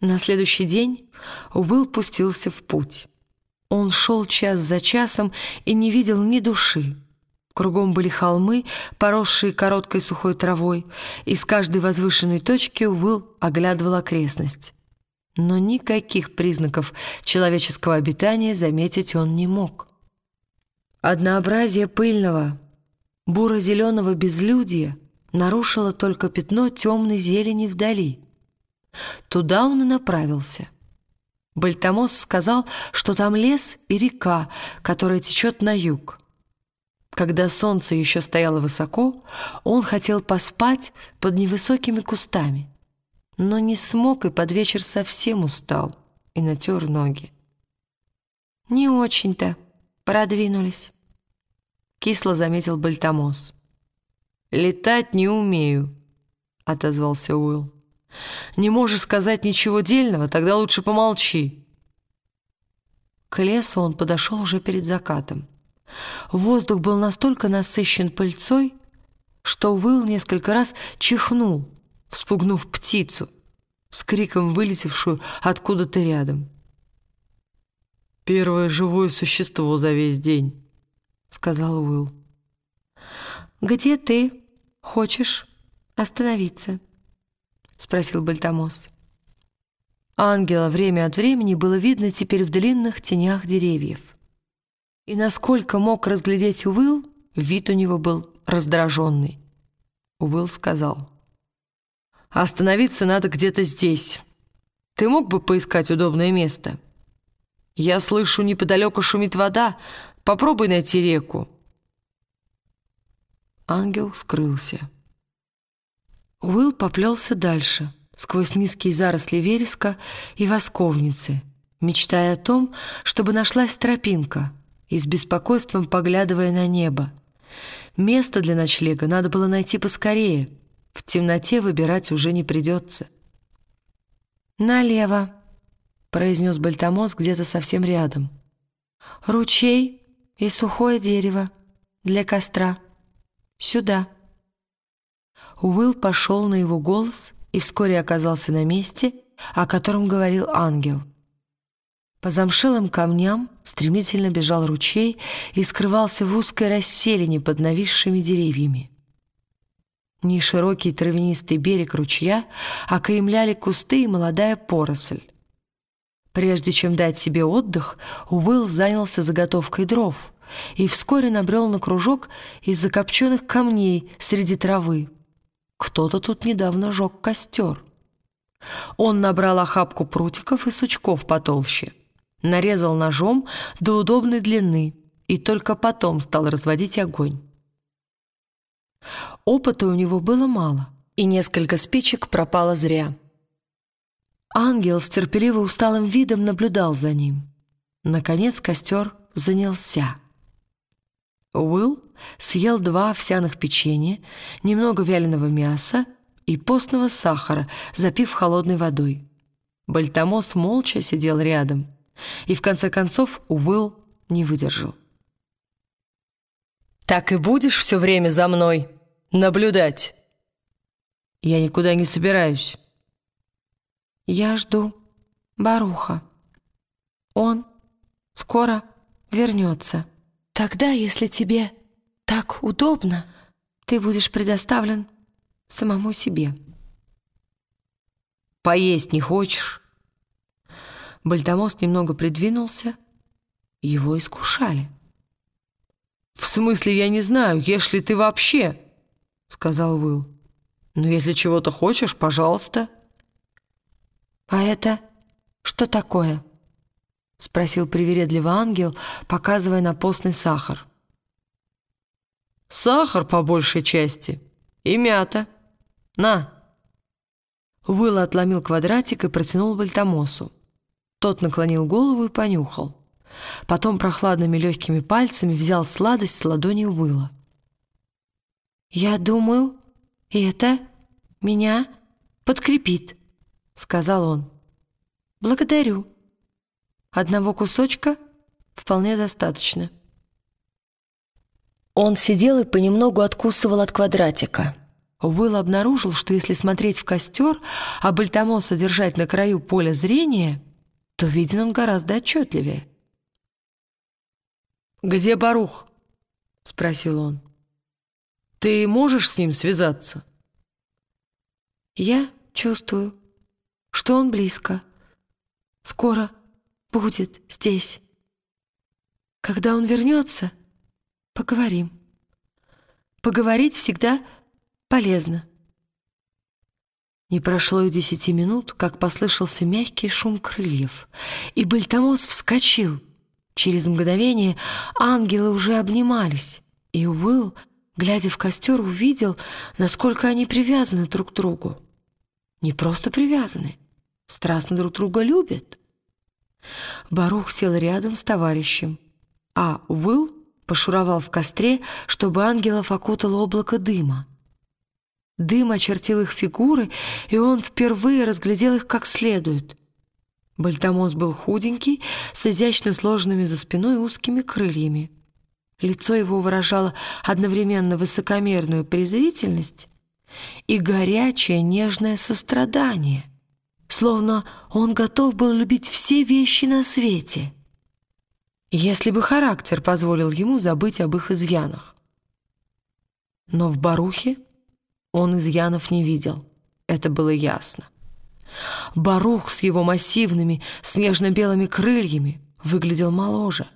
На следующий день Уилл пустился в путь. Он шел час за часом и не видел ни души. Кругом были холмы, поросшие короткой сухой травой, и с каждой возвышенной точки Уилл оглядывал окрестность. Но никаких признаков человеческого обитания заметить он не мог. Однообразие пыльного, буро-зеленого безлюдия нарушило только пятно темной зелени вдали — Туда он и направился. Бальтамос сказал, что там лес и река, которая течет на юг. Когда солнце еще стояло высоко, он хотел поспать под невысокими кустами, но не смог и под вечер совсем устал и натер ноги. «Не очень-то продвинулись», — кисло заметил Бальтамос. «Летать не умею», — отозвался Уилл. Не можешь сказать ничего дельного, тогда лучше помолчи». К лесу он подошел уже перед закатом. Воздух был настолько насыщен пыльцой, что Уилл несколько раз чихнул, вспугнув птицу, с криком вылетевшую откуда-то рядом. «Первое живое существо за весь день», — сказал Уилл. «Где ты хочешь остановиться?» — спросил Бальтамос. Ангела время от времени было видно теперь в длинных тенях деревьев. И насколько мог разглядеть Уилл, вид у него был раздраженный. Уилл сказал. «Остановиться надо где-то здесь. Ты мог бы поискать удобное место? Я слышу, неподалеку шумит вода. Попробуй найти реку». Ангел скрылся. Уилл поплелся дальше, сквозь низкие заросли вереска и восковницы, мечтая о том, чтобы нашлась тропинка, и с беспокойством поглядывая на небо. Место для ночлега надо было найти поскорее, в темноте выбирать уже не придется. «Налево», — произнес Бальтамос где-то совсем рядом. «Ручей и сухое дерево для костра. Сюда». Уилл пошел на его голос и вскоре оказался на месте, о котором говорил ангел. По замшелым камням стремительно бежал ручей и скрывался в узкой расселине под нависшими деревьями. Неширокий травянистый берег ручья окаемляли кусты и молодая поросль. Прежде чем дать себе отдых, Уилл занялся заготовкой дров и вскоре набрел на кружок из закопченных камней среди травы. Кто-то тут недавно жег костер. Он набрал охапку прутиков и сучков потолще, нарезал ножом до удобной длины и только потом стал разводить огонь. Опыта у него было мало, и несколько спичек пропало зря. Ангел с терпеливо усталым видом наблюдал за ним. Наконец костер занялся. Уилл съел два овсяных печенья, немного вяленого мяса и постного сахара, запив холодной водой. Бальтамос молча сидел рядом, и в конце концов Уилл не выдержал. «Так и будешь все время за мной наблюдать?» «Я никуда не собираюсь». «Я жду Баруха. Он скоро вернется». Тогда, если тебе так удобно, ты будешь предоставлен самому себе. Поесть не хочешь? Бальдамос немного придвинулся. Его искушали. «В смысле, я не знаю, ешь ли ты вообще?» — сказал Уилл. «Ну, если чего-то хочешь, пожалуйста». «А это что такое?» — спросил привередливый ангел, показывая на постный сахар. «Сахар по большей части и мята. На!» Уилл отломил квадратик и протянул Бальтамосу. Тот наклонил голову и понюхал. Потом прохладными легкими пальцами взял сладость с ладони Уилла. «Я думаю, это меня подкрепит», — сказал он. «Благодарю». Одного кусочка вполне достаточно. Он сидел и понемногу откусывал от квадратика. Уилл обнаружил, что если смотреть в костер, а Бальтамоса держать на краю поля зрения, то виден он гораздо отчетливее. «Где Барух?» — спросил он. «Ты можешь с ним связаться?» «Я чувствую, что он близко. Скоро будет здесь. Когда он вернется, поговорим. Поговорить всегда полезно». Не прошло и десяти минут, как послышался мягкий шум крыльев, и Бальтамос вскочил — Через мгновение ангелы уже обнимались, и Уилл, глядя в костер, увидел, насколько они привязаны друг к другу. Не просто привязаны, страстно друг друга любят. Барух сел рядом с товарищем, а Уилл пошуровал в костре, чтобы ангелов окутало облако дыма. Дым очертил их фигуры, и он впервые разглядел их как следует. Бальтамос был худенький, с изящно сложенными за спиной узкими крыльями. Лицо его выражало одновременно высокомерную презрительность и горячее нежное сострадание, словно он готов был любить все вещи на свете, если бы характер позволил ему забыть об их изъянах. Но в Барухе он изъянов не видел, это было ясно. Барух с его массивными снежно-белыми крыльями выглядел моложе.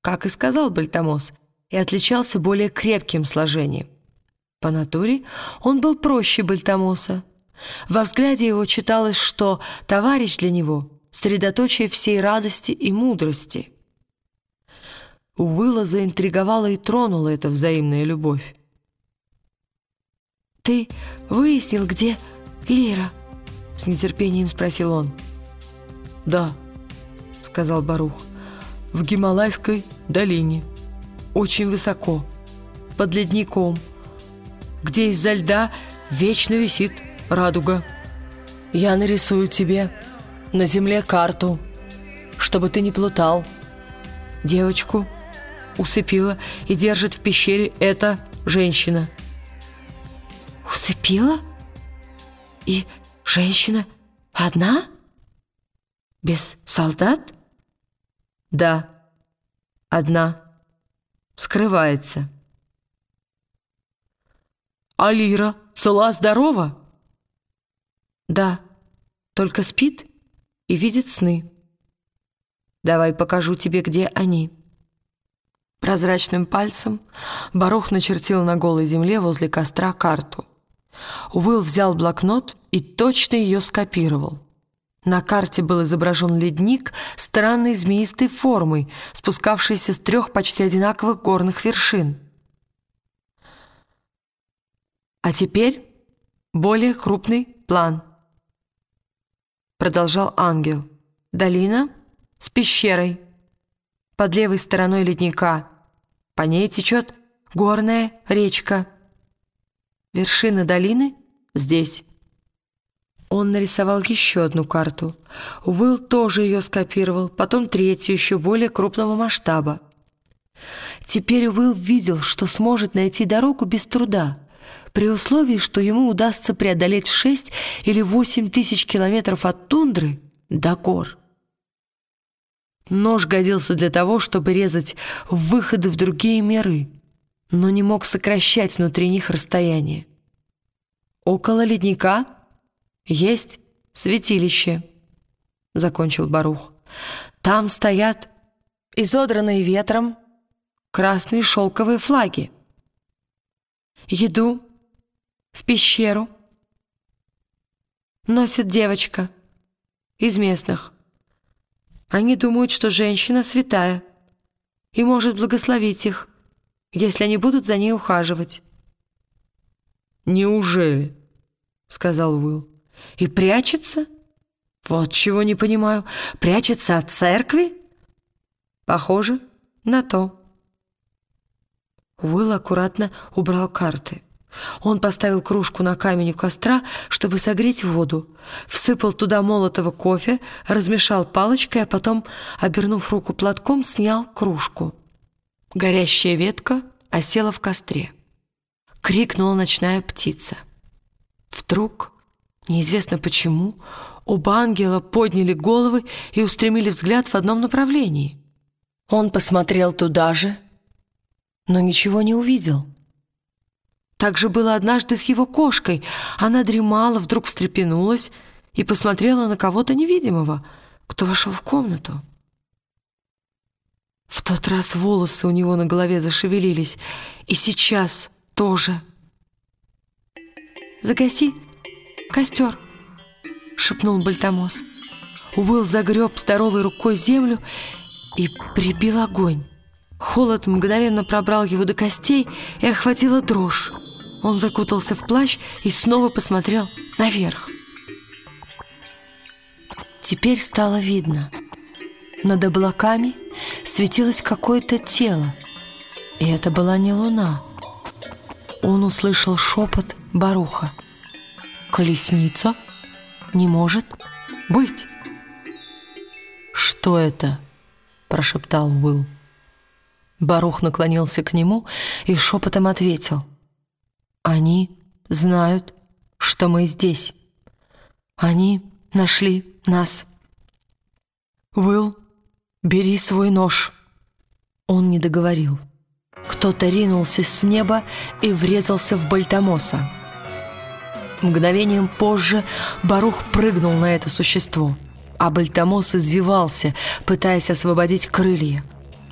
Как и сказал Бальтамос, и отличался более крепким сложением. По натуре он был проще Бальтамоса. Во взгляде его читалось, что товарищ для него — средоточие всей радости и мудрости. Уилла заинтриговала и тронула эта взаимная любовь. «Ты выяснил, где Лира?» — с нетерпением спросил он. «Да», — сказал Барух, — «в Гималайской долине, очень высоко, под ледником, где из-за льда вечно висит радуга. Я нарисую тебе на земле карту, чтобы ты не плутал. Девочку усыпила и держит в пещере эта женщина». «Усыпила? И Женщина одна? Без солдат? Да, одна. Скрывается. Алира цела-здорова? Да, только спит и видит сны. Давай покажу тебе, где они. Прозрачным пальцем Барух начертил на голой земле возле костра карту. Уилл взял блокнот и точно ее скопировал. На карте был изображен ледник странной змеистой формой, спускавшийся с трех почти одинаковых горных вершин. «А теперь более крупный план», — продолжал ангел. «Долина с пещерой. Под левой стороной ледника. По ней течет горная речка». Вершина долины здесь. Он нарисовал еще одну карту. Уилл тоже ее скопировал, потом третью, еще более крупного масштаба. Теперь Уилл видел, что сможет найти дорогу без труда, при условии, что ему удастся преодолеть шесть или восемь тысяч километров от тундры до гор. Нож годился для того, чтобы резать выходы в другие миры — но не мог сокращать внутри них расстояние. «Около ледника есть святилище», — закончил Барух. «Там стоят изодранные ветром красные шелковые флаги. Еду в пещеру носит девочка из местных. Они думают, что женщина святая и может благословить их если они будут за ней ухаживать». «Неужели?» — сказал Уилл. «И прячется? Вот чего не понимаю. Прячется от церкви?» «Похоже на то». Уилл аккуратно убрал карты. Он поставил кружку на камень у костра, чтобы согреть воду, всыпал туда молотого кофе, размешал палочкой, а потом, обернув руку платком, снял кружку. Горящая ветка осела в костре. крикнула ночная птица. Вдруг, неизвестно почему, оба ангела подняли головы и устремили взгляд в одном направлении. Он посмотрел туда же, но ничего не увидел. Так же было однажды с его кошкой. Она дремала, вдруг встрепенулась и посмотрела на кого-то невидимого, кто вошел в комнату. В тот раз волосы у него на голове зашевелились, и сейчас тоже. «Загаси костер», — шепнул Бальтамос. Уилл загреб здоровой рукой землю и прибил огонь. Холод мгновенно пробрал его до костей и охватила дрожь. Он закутался в плащ и снова посмотрел наверх. Теперь стало видно. Над облаками светилось какое-то тело, и это была не луна. Он услышал шепот Баруха. «Колесница? Не может быть!» «Что это?» – прошептал Уилл. Барух наклонился к нему и шепотом ответил. «Они знают, что мы здесь. Они нашли нас». «Уилл, бери свой нож». Он не договорил. Кто-то ринулся с неба и врезался в Бальтамоса. Мгновением позже Барух прыгнул на это существо, а Бальтамос извивался, пытаясь освободить крылья.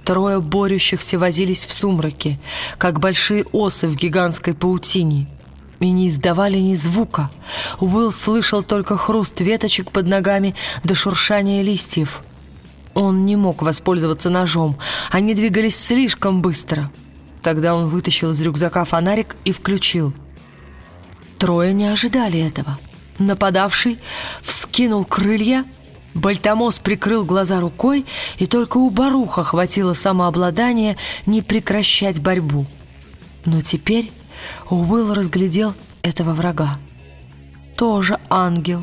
Трое борющихся возились в сумраке, как большие осы в гигантской паутине, и не издавали ни звука. Уилл слышал только хруст веточек под ногами до шуршания листьев. Он не мог воспользоваться ножом, они двигались слишком быстро. Тогда он вытащил из рюкзака фонарик и включил. Трое не ожидали этого. Нападавший вскинул крылья — Бальтамос прикрыл глаза рукой, и только у Баруха хватило самообладания не прекращать борьбу. Но теперь Уилл разглядел этого врага. Тоже ангел,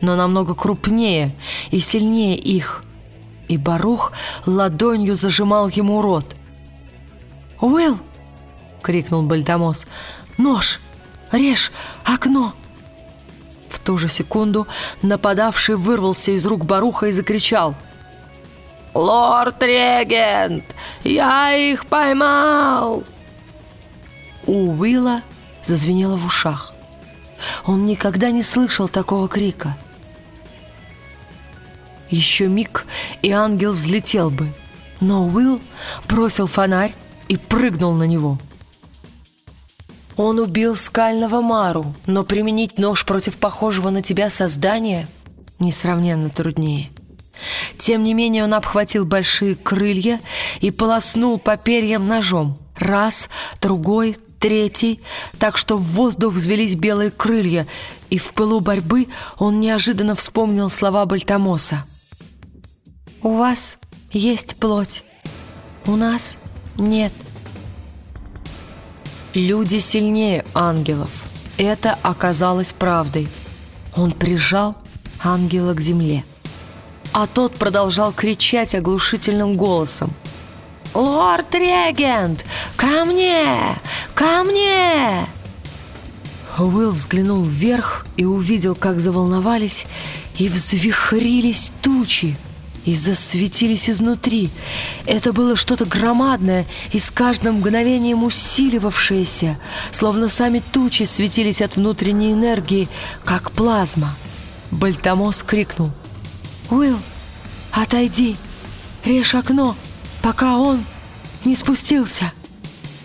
но намного крупнее и сильнее их. И Барух ладонью зажимал ему рот. «Уилл!» — крикнул Бальтамос. «Нож! Режь окно!» Ту же секунду нападавший вырвался из рук Баруха и закричал «Лорд-регент, я их поймал!» У Уилла зазвенело в ушах. Он никогда не слышал такого крика. Еще миг, и ангел взлетел бы, но Уилл бросил фонарь и прыгнул на него – он убил скального Мару, но применить нож против похожего на тебя создания несравненно труднее. Тем не менее он обхватил большие крылья и полоснул по перьям ножом. Раз, другой, третий, так что в воздух взвелись белые крылья, и в пылу борьбы он неожиданно вспомнил слова Бальтамоса. «У вас есть плоть, у нас нет». Люди сильнее ангелов. Это оказалось правдой. Он прижал ангела к земле. А тот продолжал кричать оглушительным голосом. «Лорд-регент! Ко мне! Ко мне!» Уилл взглянул вверх и увидел, как заволновались и взвихрились тучи и засветились изнутри. Это было что-то громадное и с каждым мгновением усиливавшееся, словно сами тучи светились от внутренней энергии, как плазма. Бальтамос крикнул. «Уилл, отойди! Режь окно, пока он не спустился!»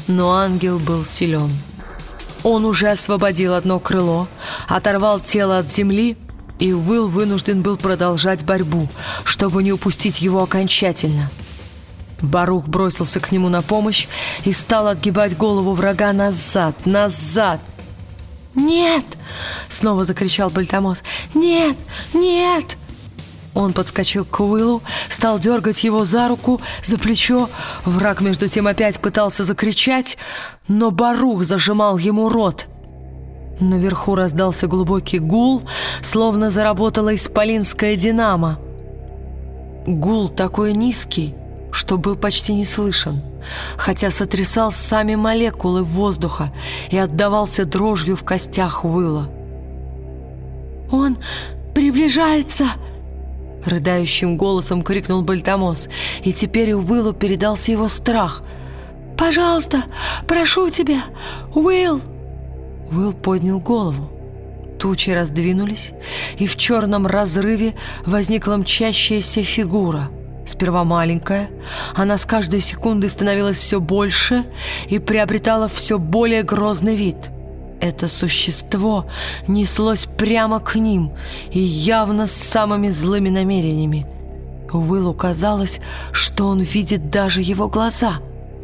Но ангел был силен. Он уже освободил одно крыло, оторвал тело от земли и Уилл вынужден был продолжать борьбу, чтобы не упустить его окончательно. Барух бросился к нему на помощь и стал отгибать голову врага назад, назад. «Нет!» — снова закричал Бальтамос. «Нет! Нет!» Он подскочил к Уиллу, стал дергать его за руку, за плечо. Враг между тем опять пытался закричать, но Барух зажимал ему рот. Наверху раздался глубокий гул, словно заработала исполинская динамо. Гул такой низкий, что был почти не слышен. хотя сотрясал сами молекулы воздуха и отдавался дрожью в костях Уилла. «Он приближается!» Рыдающим голосом крикнул Бальтамос, и теперь Уиллу передался его страх. «Пожалуйста, прошу тебя, Уилл!» Уилл поднял голову. Тучи раздвинулись, и в черном разрыве возникла мчащаяся фигура. Сперва маленькая, она с каждой секундой становилась все больше и приобретала все более грозный вид — это существо неслось прямо к ним и явно с самыми злыми намерениями. Уиллу казалось, что он видит даже его глаза.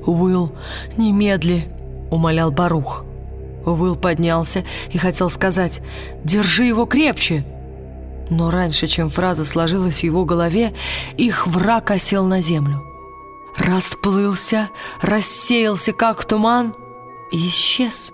«Уилл, немедли!» — умолял Барух. Уилл поднялся и хотел сказать «Держи его крепче!» Но раньше, чем фраза сложилась в его голове, их враг осел на землю. Расплылся, рассеялся, как туман, и исчез.